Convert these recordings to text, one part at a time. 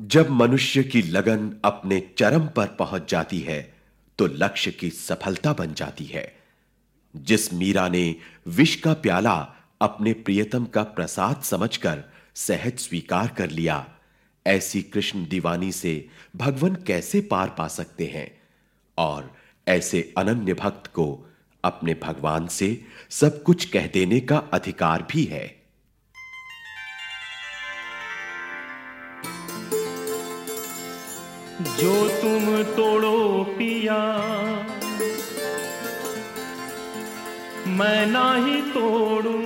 जब मनुष्य की लगन अपने चरम पर पहुँच जाती है तो लक्ष्य की सफलता बन जाती है। जिस मीरा ने विष का प्याला अपने प्रियतम का प्रसाद समझकर सहज स्वीकार कर लिया, ऐसी कृष्ण दीवानी से भगवान कैसे पार पा सकते हैं? और ऐसे अनन्य भक्त को अपने भगवान से सब कुछ कह देने का अधिकार भी है। जो तुम तोड़ो पिया। मैं ना ही तोड़ू।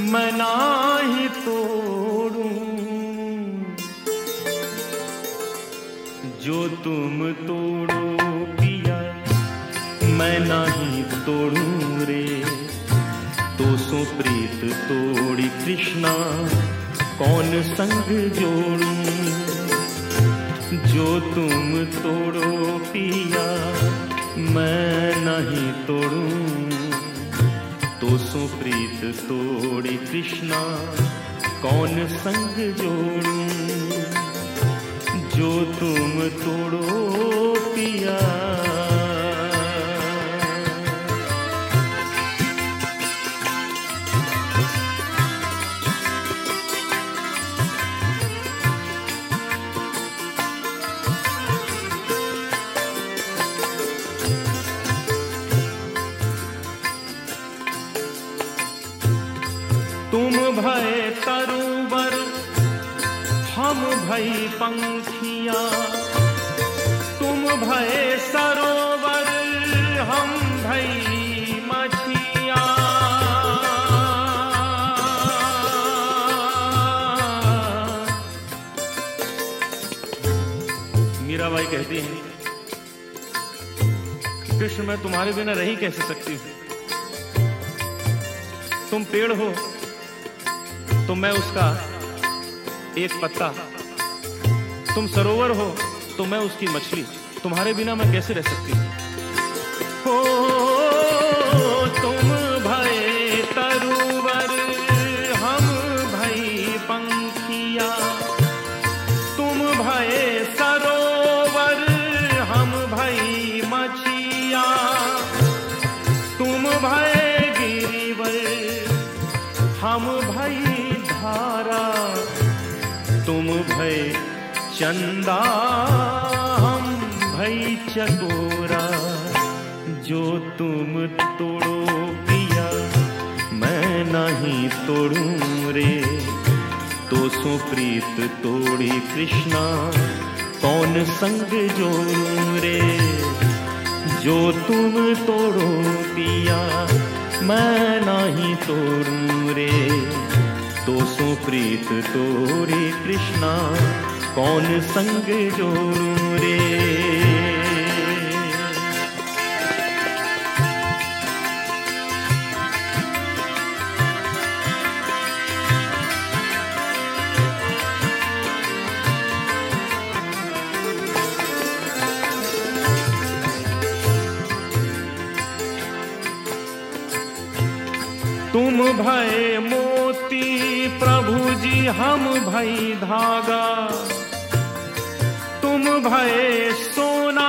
मैं ना ही तोड़ू। जो तुम तोड़ो पिया, मैं ना ही तोड़ू रे। तो सो प्रीत तोड़ी कृष्णा। कौन संग जोड़ू? जो तुम तोड़ो पिया, मैं नहीं तोड़ू। तो सुप्रीत तोड़ी कृष्णा, कौन संग जोड़ू? जो तुम तोड़ो तुम भय तरुवर, हम भई पंखिया। तुम भय सरोवर, हम भई मछिया। मीराबाई कहती हैं, कृष्ण, मैं तुम्हारे बिना रही कैसे सकती हूँ? तुम पेड़ हो तो मैं उसका एक पत्ता। तुम सरोवर हो तो मैं उसकी मछली। तुम्हारे बिना मैं कैसे रह सकती हूँ? चंदा, हम भई चकोरा, जो तुम तोड़ो पिया, मैं नहीं तोड़ू रे। तो सो प्रीत तोड़ी कृष्णा, कौन संग जोड़ू रे? जो तुम तोड़ो पिया, मैं नहीं तोड़ू रे। तो सो प्रीत तोरे कृष्णा कौन संग जोड़ू? रे तुम भय मोती प्रभु जी हम भई धागा। तुम भय सोना,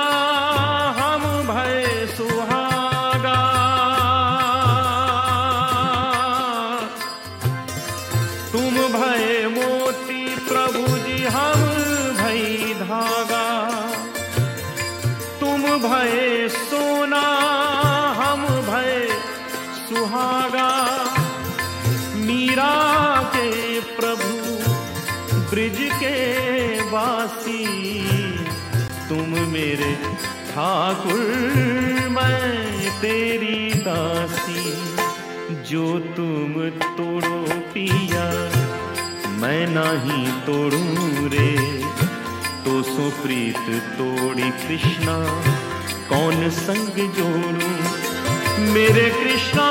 हम भय सुहागा। तुम भय मोती प्रभु जी हम भई धागा। तुम भय सोना, हम भय सुहागा। मीरा के प्रभु, ब्रिज के वासी तुम मेरे ठाकुर, मैं तेरी दासी, जो तुम तोड़ो पिया, मैं नहीं तोड़ू रे। तो सो प्रीत तोड़ी कृष्णा, कौन संग जोड़ू? मेरे कृष्णा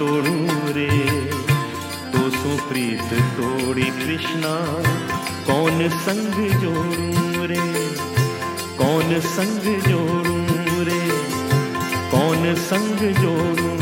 तोड़ू रे तो सुप्रीत तोड़ी कृष्णा, कौन संग जोड़ू रे कौन संग जोड़ू रे कौन संग जोड़ू